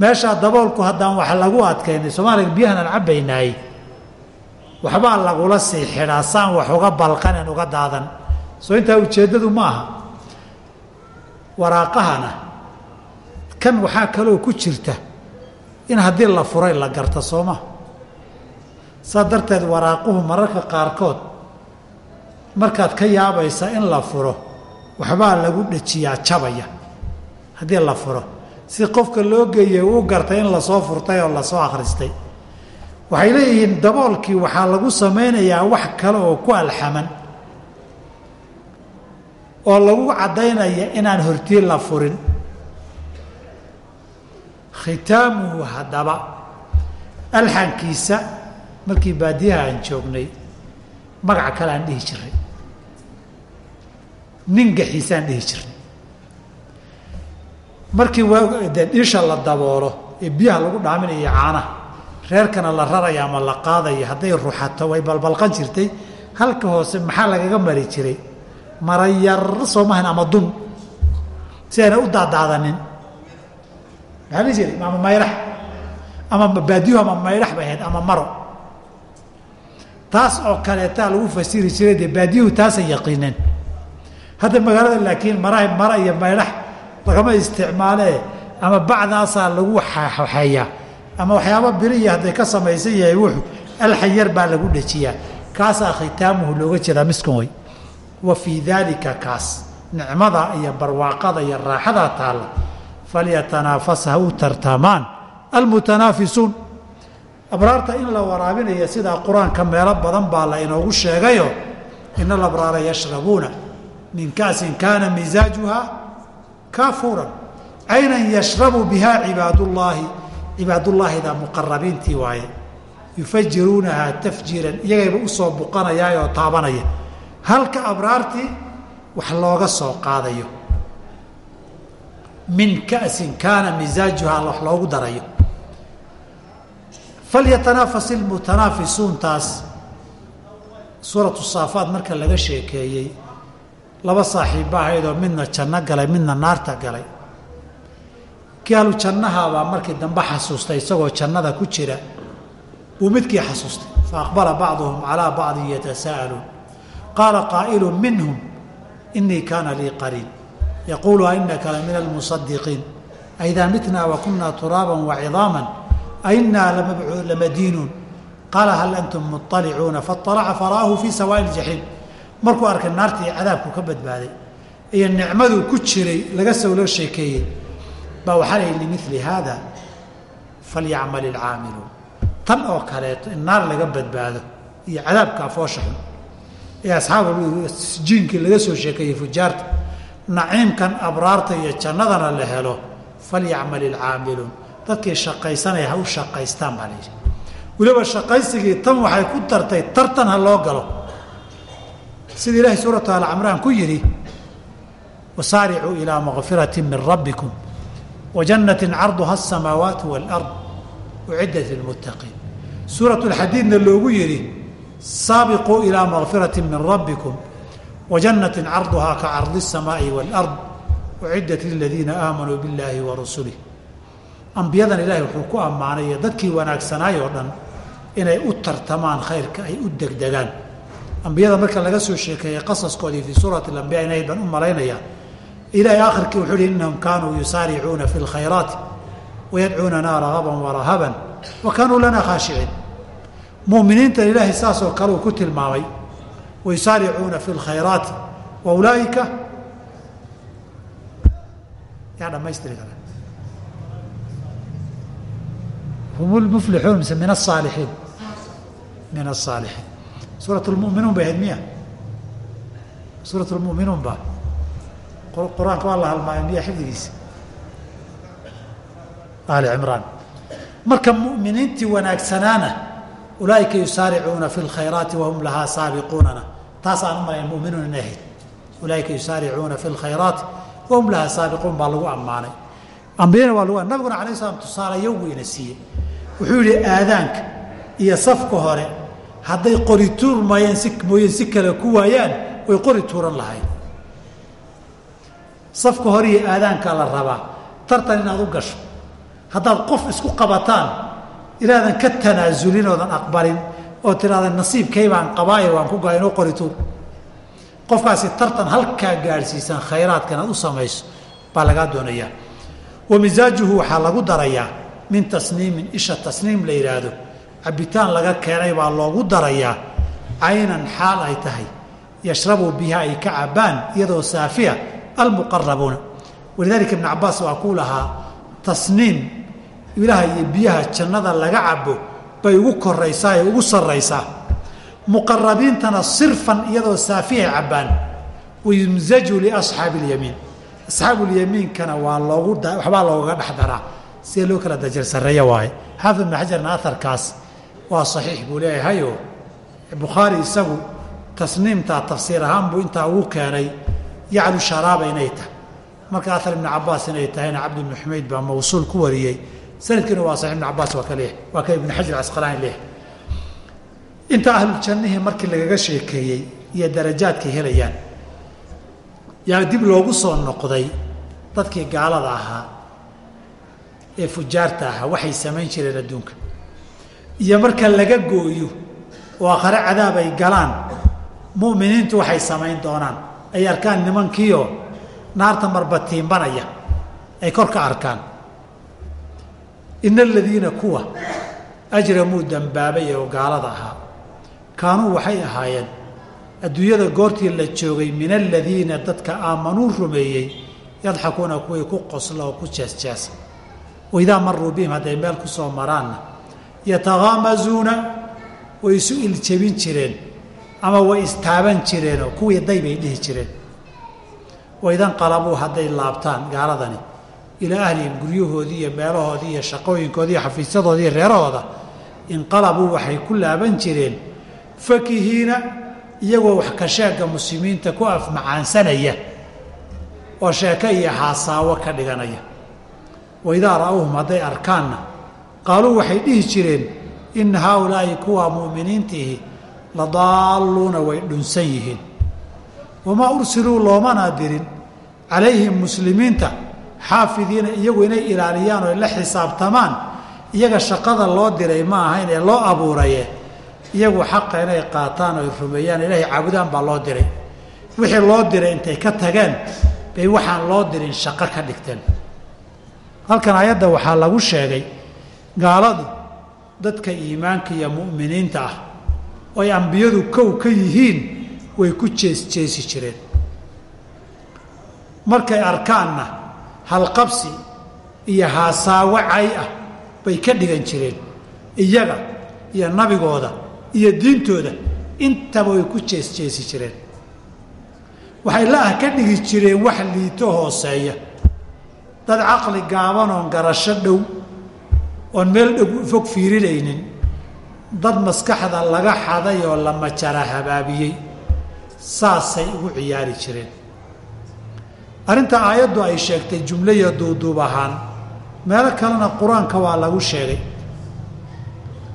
meeshaa daboolku haddaan wax lagu adkaynay soomaaliga biyahan aan cabbaynaay waxbaa lagula sii xidhaa saan wax uga balqanen uga daadan. Soo intaa ujeeddadu ma aha. Waraaqahana kan waxaa kaloo ku jirta in haddii la furay la garto sooma. Saa darteed waraaquhu mararka qaarkood markaad ka yaabaysa in la furo waxbaa lagu dhejiyaa jabaya haddii la furo si qofka loo geeyey uu gartay in la soo furtay oo la soo akhristay waxay leeyihiin daboolkii waxaa lagu samaynayaa wax kale oo ku alxaman oo lagu caddaynaya inaan hortii la furin. Khitaamuhu haddaba alxankiisa markii baadiyaha aan joognay magaca kale aan dhihi jiray. Ningaxiisaan dhihi jirnay markii de dhisha la daboolo ee biyaha lagu dhaaminayo caanaha. Reerkana la raraya ama la qaadayo hadday ruxato way balbalqan jirtay. Halka hoose maxaa lagaga mari jiray? Mara yar soomahan ama dun? Si ayna u daadaadanin. Maxaa dhihi jiray? Ama mayrax. Ama baadiyuhu ama maydhax bay ahayd ama maro. Taas oo kaleetaa lagu fasiri jiray dee baadiyuhu taasay yaqiineen. Hadda magaalada laakiin mara mara iyo maydhax lagama isticmaalee ama bacdaasaa lagu xeeyaa ama waxyaaba biriya hadday ka samaysan yahay wuxu alxayar baa lagu dhejiyaa kaasaa khitaamuhu looga jeedaa miskan wey wa fii daalika kaas nicmada iyo barwaaqada iyo raaxadaa taalla falyatanaafas u tartamaan. Almutanaafisuun abraarta in la waraabinaya sidaa qur'aanka meelo badan baa la inoogu sheegayo ina yashrabuuna min kaasin kaana misaajuha kaafuuran caynan yashrabu biha cibaadullaahi cibaadullaahida muqarabiintii waaye. Yufajiruunahaa tafjiiran iyagayba u soo buqanayaa taabanaya. Halka abraartii wax looga soo qaadayo. Min ka'sin kaana misaajuhaa wax loogu darayo. Falyatanaafas ilmutanaafisuuntaas suuratu saafaad marka laga sheekeeyey laba saaxiibba ahaydoo midna janno galay midna naarta galay. Kii ahlu jannahabaa markii dambe xasuustay isagoo jannada ku jira buu midkii xasuustay. Fa aqbala bacduhum calaa bacdin yatasaa'aluun qaala qaa'ilu minhum inii kaana lii qariin yaquulu ainaka la min almusadiqiin aidaa mitnaa wa kunaa turaaban wacidaaman ainaa lamadiinuun qaala hal antum muطalicuuna faطalaca fara'ahu fii sawaa'i ljaxiim markuu arkay naartii cadaabku ka badbaaday iyo nicmaduu ku jiray laga soo loo sheekeeyey baa waxaa la yidhi limili haada falyacmal ilcaamiluun tan oo kaleeto in naar laga badbaado iyo cadaabka afoosha xun ee asxaabujiinkii laga soo sheekeeyey fujaarta naciimkan abraarta iyo jannadana la helo falyacmal ilcaamiluun dadkii shaqaysanaya ha u shaqaystaan baa layidhi weliba shaqaysigii tan waxay ku dartay tartan ha loo galo sida ilaahay suuratu alcamraan ku yidhi wasaaricuu ilaa makfirati min rabbikum wa jannatin carduha asamaawaatu waalard uciddat lilmuttaqiin suuratu lxadiidna loogu yidhi saabiquu ilaa makfirati min rabbikum wa jannatin carduhaa ka cardi الsamaa'i wاlard uciddat liladiina aamanuu biاllaahi wa rasulih ambiyadan ilaahay wuxuu ku ammaanay iyo dadkii wanaagsanaay oo dhan inay u tartamaan khayrka ay u degdegaan ambiyada marka laga soo sheekeeyey qasaskoodii fii suurati alambiya inay baan u malaynayaa ilaahay akhirkii wuxuu yihi innahum kaanuu yusaaricuuna fi lkhayraati wayadcuunanaa ragaban warahaban wa kaanuu lanaa khaashiciin mu'miniintan ilaahay saasoo kale uu ku tilmaamay wayusaaricuuna fi lkhayraati wa ulaaika. Yaa dhamaystiri kara hum lmuflixuun mise min asaalixiin min asaalixiin suurat lmuminuun bay ahayd miya suurat ba. Qur'aanka waa la halmaaya miya xifdigiisa. Ali cimraan. Marka mu'miniintii wanaagsanaana ulaaika yusaaricuuna fi lkhayraati wahum lahaa saabiquunana. Taas aan u muminuun inay ahayd. Ulaaika yusaaricuuna fi lkhayraati wahum lahaa saabiquun baa lagu ammaanay. Ambiyana waa lagu nabiguna alay slam tusaalayo buu ina siiyey. Wuxuu yidhi aadaanka iyo safka hore hadday qori tuur maayeen si mooyeen si kale ku waayaan way qori tuuran lahayd. Safka hore iyo aadaankaa la rabaa. Tartan inaad u gasho. Haddaad qof isku qabataan inaadan ka tanaasulin oodan aqbalin oo tidhahda nasiibkay baan qabaayo waan ku gaa inoo qori tuur. Qofkaasi tartan halkaa gaadhsiisan khayraadka inaad u samayso baa lagaa doonayaa. Wa misaajuhu waxaa lagu darayaa min tasniimin isha tasniim la yidhaahdo cabitaan laga keenay baa loogu darayaa caynan xaal ay tahay. Yashrabu biha ay ka cabbaan iyadoo saafiya almuqarabuuna walidaalika ibn cabaas waa kuu lahaa tasniim ilaha iyo biyaha jannada laga cabo bay ugu koraysaa ee ugu sarraysaa. Muqarabiintana sirfan iyadoo saafiya cabbaan. Wayumzaju liasxaabi اlyamiin asxaabu lyamiinkana waa loogu waxbaa loogaga dhex daraa. Sidee loo kala dajar sarreeya waaye? Xaafid ibn xajarna aharkaas waa saxiix buu leeyahayo bukhaari isagu tasniimtaa tafsiir ahaan buu intaa ugu keenay yaclu sharaaba inay tahay. Marka ahar ibnu cabaas inay tahayna cabdi ibnu xumayd baa mawsuul ku wariyey. Sanadkiina waa saxiix ibnu cabaas waa ka leeyahay waa ka ibnu xajar casqalaani leeyahay. Inta ahluljannihii markii lagaga sheekeeyey iyo darajaadkay helayaan yaa dib loogu soo noqday dadkii gaalada ahaa ee fujaarta ahaa waxay samayn jireen adduunka iyo marka laga gooyo oo akhare cadaab ay galaan. Mu'miniintu waxay samayn doonaan. Ay arkaan nimankiioo naarta marbatiimbanaya ay kor ka arkaan. Ina aladiina kuwa ajramuu dambaabay oo gaalada ahaa. Kaanuu waxay ahaayeen adduunyada goortii la joogay min aladiina dadka aamanuu rumeeyey yadxakuuna kuwii ku qosla oo ku jeesjeesa waidaa maruu bihim hadday meel ku soo maraanna yataghaamazuuna way isu iljebin jireen ama way istaaban jireenoo kuwii day bay dhihi jireen. Waidanqalabuu hadday laabtaan gaaladani ilaa ahlihim guryahoodii iyo meelahoodii iyo shaqooyinkoodii iyo xafiisyadoodii reerahooda inqalabuu waxay ku laaban jireen fakihiina iyagoo wax ka sheegga muslimiinta ku afmacaansanaya oo sheeko iyo haasaawo ka dhiganaya. Waidaa ra'awhum hadday arkaanna qaaluu waxay dhihi jireen haaulaa'i kuwaa mu'miniintiihi la daalluuna way dhunsan yihiin. Wamaa ursiluu loomana dirin. Calayhim muslimiinta xaafidiina iyagu inay ilaaliyaan oo la xisaabtamaan iyaga shaqada loo diray ma ahayn ee loo abuuraye. Iyagu xaqa inay qaataan oo rumeeyaan ilaahay caabudaan baa loo diray. Wixii loo diray intay ka tageen bay waxaan loo dirin shaqo ka dhigteen. Halkan ayadda waxaa lagu sheegay gaaladu dadka iimaanka iyo mu'miniinta ah oo ay ambiyadu kow ka yihiin way ku jeesjeesi jireen. Markay arkaanna halqabsi iyo haasaawo cay ah bay ka dhigan jireen. Iyaga iyo nabigooda iyo diintooda intaba way ku jeesjeesi jireen. Waxay la ah ka dhigi jireen wax liito hooseeya. Dad caqli gaaban oon garasho dhow oon meel dhow fog fiirinaynin dad maskaxda laga xaday oo la majara habaabiyey saasay ugu ciyaari jireen. Arrinta aayaddu ay sheegtay jumlaya duuduub ahaan meelo kalena qur'aanka waa lagu sheegay.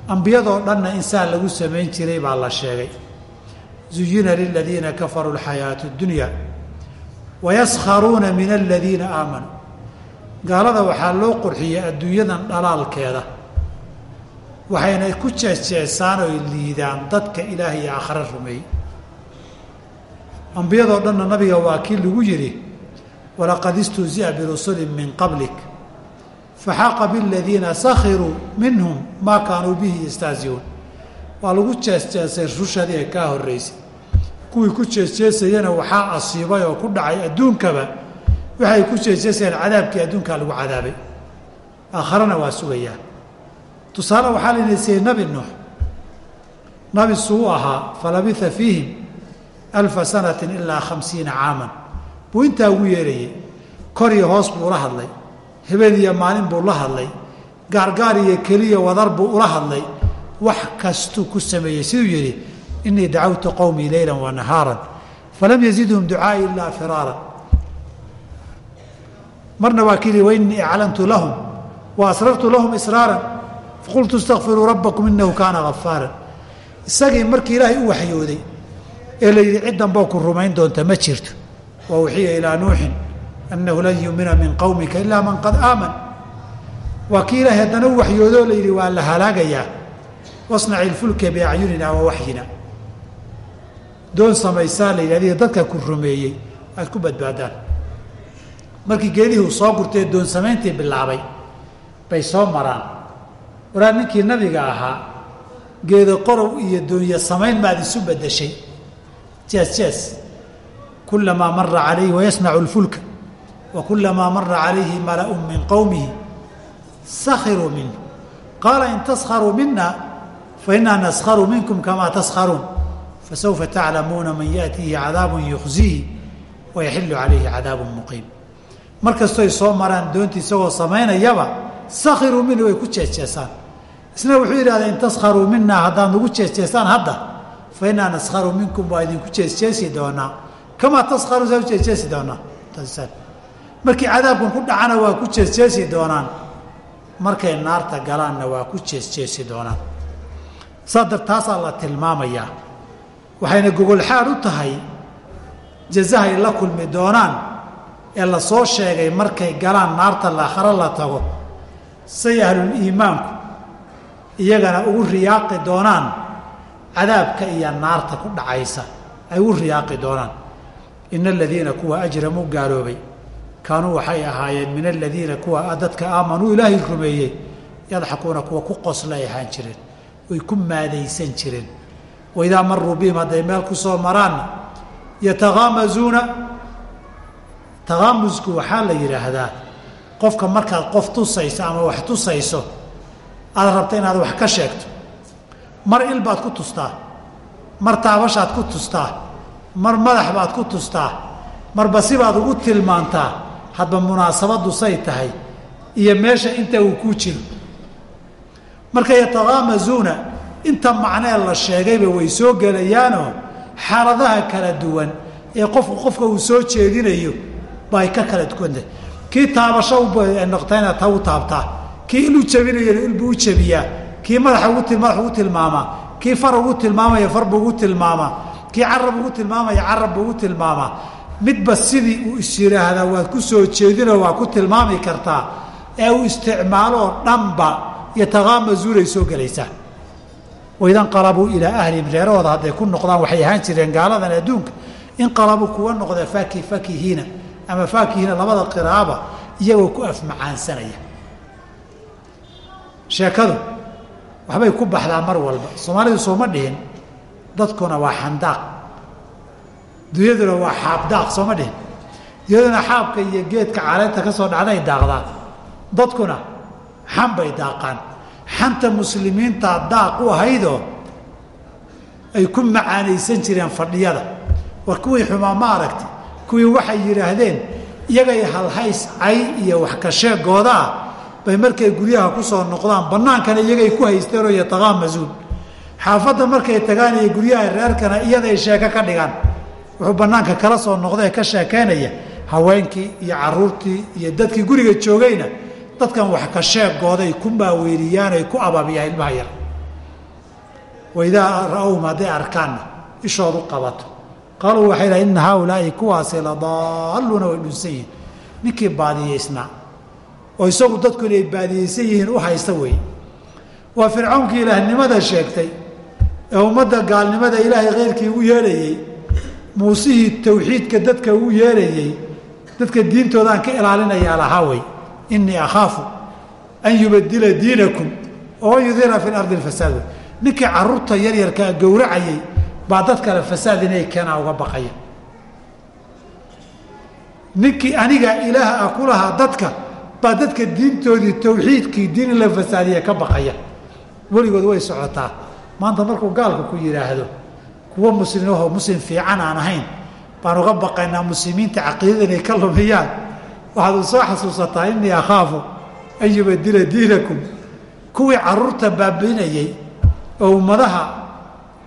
Ambiyadoo dhanna insaan lagu samayn jiray baa la sheegay. Zuyina liladiina kafaruu alxayaatu اdunya wayaskharuuna min aladiina aamanuu gaalada waxaa loo qurxiyey adduunyadan dhalaalkeeda. Waxayna ku jeesjeesaan oy liidaan dadka ilaahay iyo aakhare rumeeyey ambiyadoo dhanna nabiga waa kii lagu yidhi walaqad istuuzi'a birusulin min qablik faxaaqa biladiina sakhiruu minhum maa kaanuu bihi yastahziuun waa lagu jeesjeesay rushadii ee kaa horraysay kuwii ku jeesjeesayana waxaa asiibay oo ku dhacay adduunkaba waxay ku jeesjeesayeen cadaabkii adduunkaa lagu cadaabay. Aakharana waa sugayaa tusaale waxaa layna siiyey nabi nuux. Nabi suu ahaa falabitha fiihim alfa sanatin ilaa khamsiina caaman. Buu intaa ugu yeerayey kor iyo hoos buu ula hadlay. Habeen iyo maalin buu la hadlay. Gaargaar iyo keliya wadar buu ula hadlay. Wax kastuu ku sameeyey. Siduu yidhi inii dacawtu qowmii leyla wa nahaaran falam yazidhum ducaai ilaa firaaran marna waa kii wainii aclantu lahum wa asrartu lahum israaran faqultu istakfiruu rabbakum inahu kaana gafaaran isagii markii ilaahay u waxyooday ee la yidhi cid damboo ku rumayn doonta ma jirto. Wa uxiya ilaa nuuxin annahu lan yumina min qowmika ilaa man qad aaman. Waa kii ilaahay haddana u waxyoodoo la yidhi waa la halaagayaa. Wasnaci ilfulka biacyunina wa doon samaysaa la yidhi adiga dadka ku rumeeyey aad ku badbaadaan markii geedihii uu soo gurtay doon samayntii bilaabay. Bay soo maraan. Waraa ninkii nabiga ahaa geedo qorow iyo doonyo samayn baad isu beddeshay. Jees jees. Kulamaa mara calayhi wayasnacu lfulka wa mara calayhi mala'un min qowmihi sakhiruu minhu. Qaala in taskharuu mina fainaa naskharu minkum kamaa taskharuun fasawfa taclamuuna man yaأtiihi cadaabun yukhziihi wayaxilu calayhi cadaabun muqiim mar kastoy soo maraan doontii isagoo samaynayaba sakhiruu minhu way ku jeesjeesaan isna wuxuu yidhahdaa in taskharuu minaa haddaad nagu jeesjeesaan hadda fa innaa naskharu minkum waa idinku jeesjeesi doonaa. Kamaa taskharuun saa u jeesjeesi doonaa. Markii cadaabkan ku dhacana waa ku jeesjeesi doonaan. Markay naarta galaanna waa ku jeesjeesi doonaan. Saa dar taasaa la tilmaamayaa. Waxayna gogolxaad u tahay jazahay la kulmi doonaan ee la soo sheegay markay galaan naarta laakhare la tago say ahlul iimaanku iyagana ugu riyaaqi doonaan cadaabka iyo naarta ku dhacaysa ay ugu riyaaqi doonaan. Ina aladiina kuwa ajramuu gaaloobay. Kaanuu waxay ahaayeen min aladiina kuwa dadka aamanuu ilaahay rumeeyey yadxakuuna kuwa ku qoslay ahaan jireen way ku maadaysan jireen waidaa maruu bihim hadday meel ku soo maraanna yatakaamazuuna takaamusku waxaa la yidhaahdaa qofka markaad qof tusayso ama wax tusayso aad rabta inaad wax ka sheegto. Mar il baad ku tustaa mar taabashaad ku tustaa mar madax baad ku tustaa marba sibaad ugu tilmaantaa hadba munaasabaddu say tahay iyo meesha inta uu ku jiro. Marka yatakaamazuuna inta macnee la sheegayba way soo gelayaanoo xaaladaha kala duwan ee qofku qofka uu soo jeedinayo bay ka kala duwantahay kii taabasho noqtayna ta u taabtaa kii ilu jabinayana ilbuu u jabiyaa kii madaxa ugu madax ugu tilmaamaa kii far ugu tilmaamaya far buu ugu tilmaamaa kii carab ugu tilmaamaya carab buu ugu tilmaamaa midba sidii uu is yidhaahdaa waad ku soo jeedinoo waa ku tilmaami kartaa. Ee uu isticmaaloo dhanba iyo takaamazuulay soo gelaysaa waidanqalabuu ilaa ahlihim reerahooda hadday ku noqdaan waxay ahaan jireen gaaladan adduunka. Inqalabuu kuwa noqda faki fakihiina ama faakihiina labada qiraaba iyagoo ku afmacaansanaya sheekadu waxbay ku baxdaa mar walba. Soomaalidu sooma dhihin dadkuna waa xandaaq. Dunyaduna waa xaabdaaq sooma dhihin. Dunyaduna xaabka iyo geedka caleenta ka soo dhacday daaqdaan. Dadkuna xan bay daaqaan. Xanta muslimiintaa daaq u ahaydoo ay ku macaanaysan jireen fadhiyada. War kuwii xumaa ma aragti kuwii waxay yidhaahdeen iyagay halhays cay iyo wax ka ah bay markay guryaha ku soo noqdaan. Bannaankana iyagay ku haysteenoo yataqaa masuul xaafadda markay tagaan iyo guryaha reerkana iyaday sheeko ka dhigaan. Wuxuu bannaanka kala soo noqdae ka sheekaynaya haweenkii iyo caruurtii iyo dadkii guriga joogayna. Dadkan wax ka sheegooday ku maaweeliyaan ay ku abaabiyaan ilmaha yar. Waidaa ra'owhum hadday arkaanna ishoodu qabato qaaluu waxay dhahay inna haaulaai kuwaasi ladaalluuna way dhunsan yihiin ninkii baadiyeysnaa oo isagu dadku inay baadiyeysan yihiin u haysta weeye waa fircawnkii ilaahnimada sheegtay ee ummadda gaalnimada ilaahay khayrkii u yeedhayey muusihii tawxiidka dadka u yeedhayey dadka diintoodaan ka ilaalinayaa lahaa wey innii akhaafu an yubadila diinakum oo yudhira fi lardi lfasaad wey ninkii carruurta yaryarkaa gowracayay baa dad kale fasaad inay keenaa uga baqaya ninkii aniga ilaah ah ku dadka baa dadka diintoodii tawxiidkii diin in la fasaadiya ka baqaya weligood way socotaa. Maanta markuu gaalku ku yidhaahdo kuwa muslimahoo muslim fiican aan ahayn baan uga baqaynaa muslimiinta caqiidada inay ka lumiyaan. Waxaad u soo xasuusataa innii akhaafu an yubadila diinakum. Kuwii carruurta baabiinayey oo ummadaha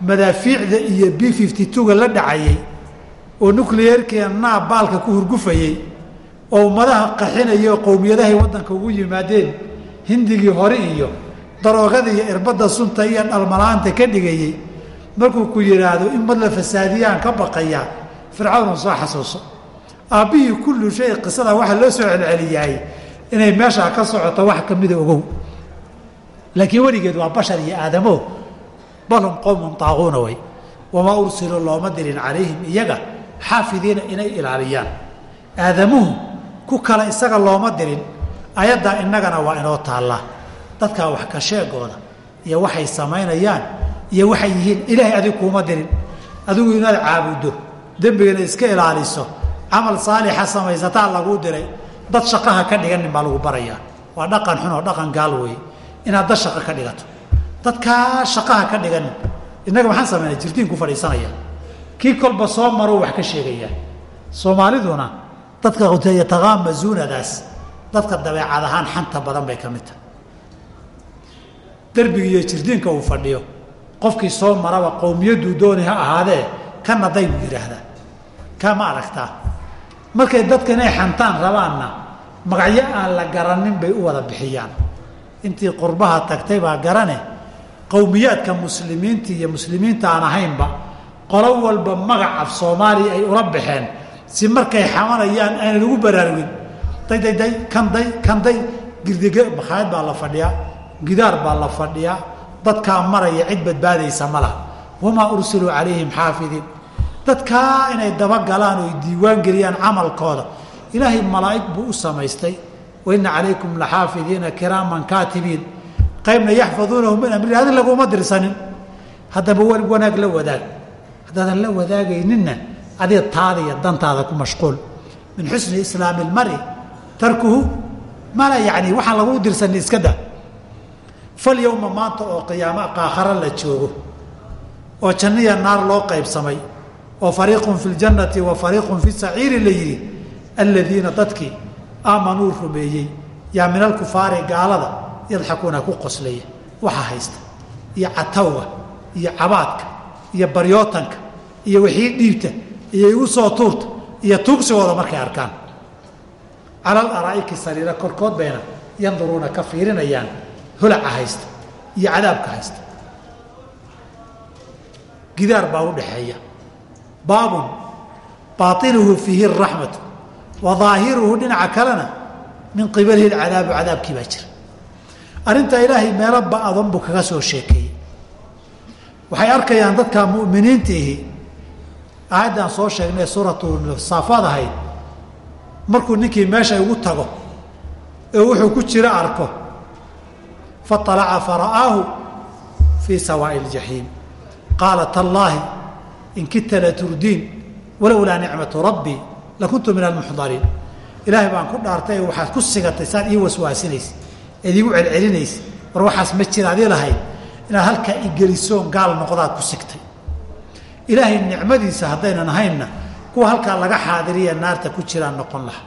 madaafiicda iyo b fifty two-ga la dhacayey oo nucleerkiia naab baalka ku hurgufayey oo ummadaha qaxinaya oo qowmiyadahay waddanka ugu yimaadeen hindigii hore iyo daroogada iyo irbadda sunta iyo dhalmalaanta ka dhigayey markuu ku yidhaahdo in mad la fasaadiyaan ka baqayaa fircawnun soo xasuuso. Aabbihii kullu shay qisada waxaa loo soo celceliyahay inay meeshaa ka socoto wax ka mida ogow. Laakiin weligeed waa bashar iyo aadamo balhum qowmun taaquuna way. Wamaa ursiluu looma dirin calayhim iyaga xaafidiina inay ilaaliyaan. Aadamuhu ku kale isaga looma dirin ayaddaa innagana waa inoo taallaa dadkaa wax ka sheegooda iyo waxay samaynayaan iyo waxay yihiin ilaahay adig kuuma dirin adigu inaad caabuddo dembigana iska ilaaliso. Camal saalixa samaysataa laguu diray dad shaqaha ka dhiganin baa lagu barayaa. Waa dhaqan xun oo dhaqan gaal weeye. Inaad dad shaqo ka dhigato dadkaa shaqaha ka dhiganin innaga maxaan samaynay jirtiin ku fadhiisanaya. Kii kolba soo maruu wax ka sheegayaa soomaaliduna dadka yataqaamazuunadaas dadka dabeecad ahaan xanta badan bay ka mid tahay. Derbiga iyo jirdiinka uu fadhiyo qofkii soo maraba qowmiyaduu dooni ha ahaadee kana day buu yidhaahdaa ma aragtaa? Markay dadka inay xantaan rabaanna magacyo aan la garanin bay u wada bixiyaan. Intii qurbaha tagtay baa garane qowmiyaadka muslimiinta iyo muslimiinta aan ahaynba qolo walba magac af soomaaliya ay ula baxeen si markay xamanayaan aanan ugu baraarugin. Daydayday kanday kanday girdige makhaayad baa la fadhiyaa gidaar baa la fadhiyaa dadkaa maraya cid badbaadaysa ma laha. Wamaa ursiluu calayhim xaafidiin dadkaa inay dabagalaan oo diiwaan geliyaan camalkooda. Ilaahay malaa'ig buu u samaystay. Waina calaykum laxaafidiina kiraaman kaatibiin qaybna yaxfaduunahu min amri adin laguma dirsanin haddaba wanaag la wadaag. Haddaadan la wadaagayninna adiga taada iyo dantaada ku mashquul. Min xusni islaami ilmari tarkuhu mala yani waxaan laguu dirsanin iska da falyowma maanta oo qiyaamo qaakhara la joogo oo janniya naar loo qaybsamay oo fariiqun fi ljannati wa fariiqun fi saciiri la yidhi aladiina dadkii aamanuu rumeeyey. Yaa min alkufaari gaalada yadxakuuna ku qoslaya waxa haysta. Iyo catawga iyo cabaadka iyo baryootanka iyo wixii dhiibta iyo igu soo tuurta iyo tuugsigooda markay arkaan. Cala alaraa'iki sariira korkood bayna yanduruuna ka fiirinayaan. Holaca haysta. Iyo cadaabka haysta. Gidaar baa u dhaxeeya baabun baainuhu fiihi araxmatu wa daahiruhu dhinaca kalena min qibalihi cadaabu cadaabkii baa jira arrintaa ilaahay meelo ba'adan buu kaga soo sheekeeyey waxay arkayaan dadka mu'miniintiihi. Aayaddaan soo sheegnay suuratu saafaad ahayd markuu ninkii meesha ugu tago ee wuxuu ku jira arko faalaca fara'aahu fii sawaa'i ljaxiim qaala tallaahi in kidta laturdiin walowlaa nicmatu rabbii lakuntu min almuxdariin ilaahay baan ku dhaartay waxaad ku sigatay saad ii waswaasinaysa idigu celcelinaysa. War waxaas ma jira adii lahayd inaad halkaa igelisoon gaal noqdaad ku sigtay. Ilaahay nicmadiisa haddaynan ahaynna kuwa halkaa laga xaadiriya naarta ku jiraan noqon laha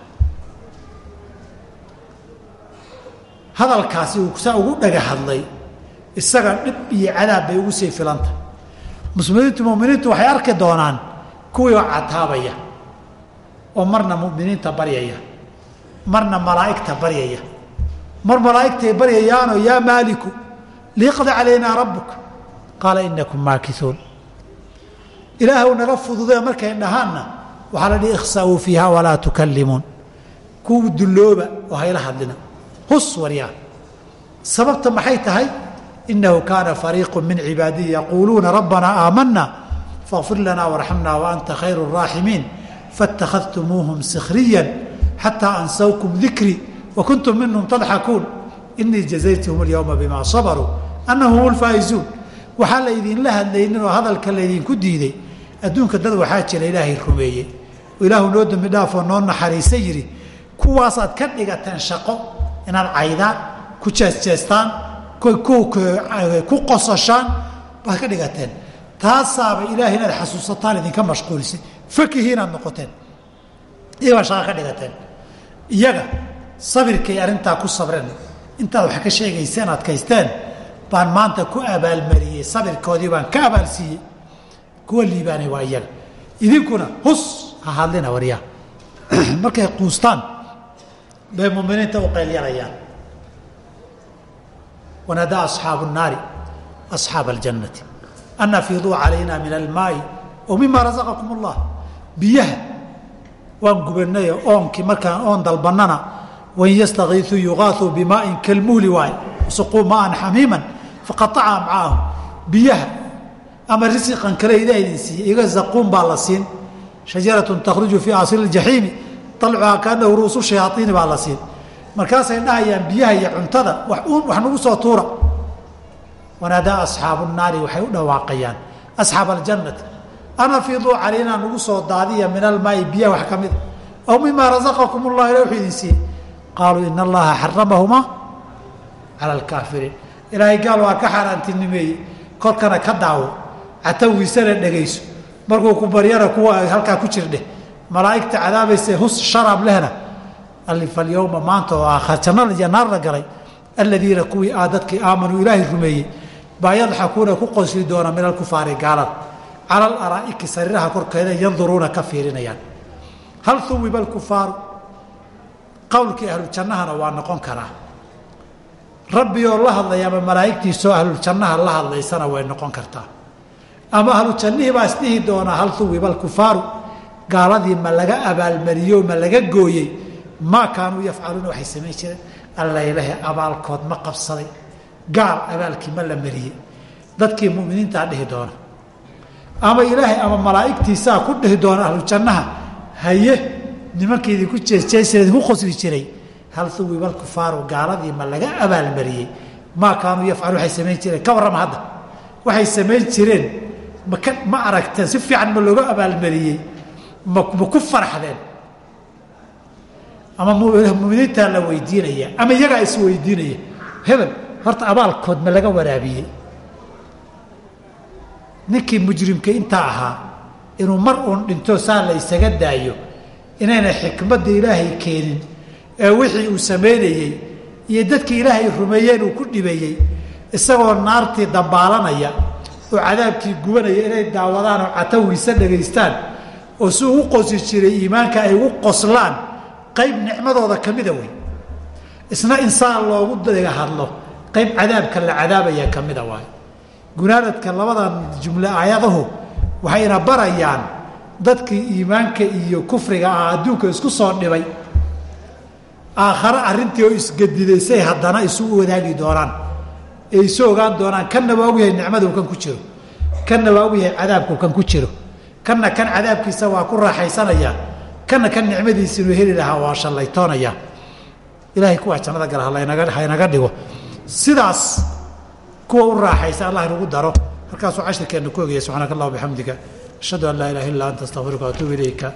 hadalkaasi uu saa ugu dhaga hadlay isaga dhib iyo cadaab bay ugu sii filanta. Muslimiintu muminiintu waxay arki doonaan kuwii oo cataabaya oo marna muminiinta baryaya marna malaa'igta baryaya mar malaaigtay baryayaanoo yaa maaliku liiqdi calaynaa rabbuk? Qaala inakum maakisuun. Ilaahw naga fududee markay dhahaanna waxaa la dhihi ikhsauu fiiha walaa tukallimuun. Kuwu dullooba oo hayla hadlina. Hus waryaa sababta maxay tahay? Inahu kaana fariiqu min cibaadihi yaquuluuna rabbanaa aamanaa faغfir lanaa warxamnaa waanta khayru raaximiin faاttakhadtumuuhum sikhriya xataa ansawkum dikrii wakuntum minhum tadxakuun inii jazaytuhum اlyowma bima sabaruu anahum hum lfaa'izuun waxaan laydinla hadlaynin oo hadalka laydinku diiday adduunka dad waxaa jira ilaahay rumeeyey. Oo ilaahu noo dembi dhaafoo noo naxariisa yidhi kuwaasaad ka dhigateen shaqo inaad caydaan ku jeesjeestaan ku qososhaan baad ka dhigateen. Taasaaba ilaahay inaad xasuusataan idinka mashquulisay fakihi inaad noqoteen. Iyagaa shaqo ka dhigateen. Iyaga sabirkay arrintaa ku sabreen intaad wax ka sheegayseen adkaysteen baan maanta ku abaalmariyey. Sabirkoodii baan ka abaalsiiyey. Kuwa liibaanay waa iyaga idinkuna hus ha hadlina waryaa. <clears throat> Markay quustaan bay muminiinta u qaylyarayaan wanadaa asxaabu naari asxaaba aljannati. An afiduu calayna min almaai o mima rasaqakum allah biyaha waan gubanay oonkii markaan oon dalbannana wain yastakiisuu yugaasuu bimaain kalmuhli waay suquu maan xamiiman faqaaca amcaahum biyaha ama risiqan kale ilah idin siiye iga zaquun baa la siin shajaratun takhruju fii asli اjaxiimi alcuhaa kaanahu ru'usu shayaaiini baa la siin markaasay dhahayaan biyaha iyo cuntada wax nagu soo tuura wanaadaa asxaabu naari waxay u dhawaaqayaan asxaab aljannati an afiiduu calaynaa nagu soo daadiya min almaai biyaha wax ka mida aw mimaa razaqakum llah ila wuxuu idin siiyey qaaluu ina allaha xaramahumaa cala alkaafiriin ilaahay gaal waa ka xaaraantinimeeyey kolkana ka daawo catawiisana dhegayso markuu ku baryana kuwa halkaa ku jirdheh malaa'igta cadaabayse hus sharaab lehna falyowma maanta oo aakhar jannada iyo naar la galay aladiina kuwii aa dadkii aamanuu ilaahay rumeeyey baa yadxakuuna ku qosli doona min alkufaari gaalada cala alaraa'iki sariiraha korkeeda yanduruuna ka fiirinayaan hal huwiba alkufaaru qowlkii ahlujannahana waa noqon karaa. Rabbi oo la hadlaya ama malaa'igtiisoo ahluljannaha la hadlaysana way noqon kartaa. Ama ahlujannihii baa isdhihi doonaa hal huwiba alkufaaru gaaladii ma laga abaalmariyey ma laga gooyey maa kaanuu yafcaluuna waxay samayn jireen. Allaylahe abaalkood ma qabsaday gaal abaalkii ma la mariyey. Dadkii muminiintaa dhihi doona. Ama ilaahay ama malaa'igtiisaa ku dhihi doona ahlujannaha haye nimankii idinku jeesjeesira idinku qosli jiray. Hal huwiba alkufaaru gaaladii ma laga abaalmariyey? Maa kaanuu yafcaluun waxay samayn jireen. Ka warrama hadda. Waxay samayn jireen. Maka ma aragteen si fiican ma looga abaalmariyey? Ma ma ku farxdeen? Ama muminiintaa la weydiinaya? Ama iyagaa isweydiinaya hebel horta abaalkood ma laga waraabiyey. Ninkii mujrimka intaa ahaa inuu mar uun dhinto saa la ysaga daayo inayna xikmadda ilaahay keenin ee wixii uu samaynayey iyo dadkii ilaahay rumeeyeen uu ku dhibayey isagoo naartii dambaalanaya oo cadaabkii gubanaya inay daawadaan oo catawiisa dhagaystaan oo si ugu qosi jiray iimaanka ay ugu qoslaan qayb nicmadooda ka mida wey isna insaan loogu daga hadlo qayb cadaabka la cadaabaya ka mida waay gunaanadka labadan jumle aayadahu waxayna barayaan dadkii iimaanka iyo kufriga ah adduunka isku soo dhibay aakhare arrintii oo isgadidaysay haddana isu wadaagi doonaan ee isu ogaan doonaan kanna waa og yahay nicmaduu kan ku jiro kanna waa og yahay cadaabku kan ku jiro kanna kan cadaabkiisa waa ku raaxaysanaya kana kan nicmadiisa inuu heli lahaa waa shallaytoonaya. Ilaahay kuwaa jannada gala halanaga haynaga dhigo. Sidaas kuwa u raaxaysa allah inagu daro. Halkaasuu cashirkeenna ku ogaya subxaanaka allah bixamdika ashhadu an laa ilaha illa anta astaqfiruka waatuubu ilayka